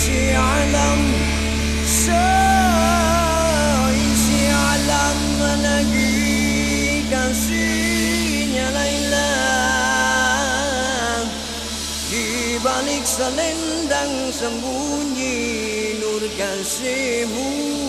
isi alam seisi alam lagi kasihnya Laila di balik selendang sembunyi nur kasihmu.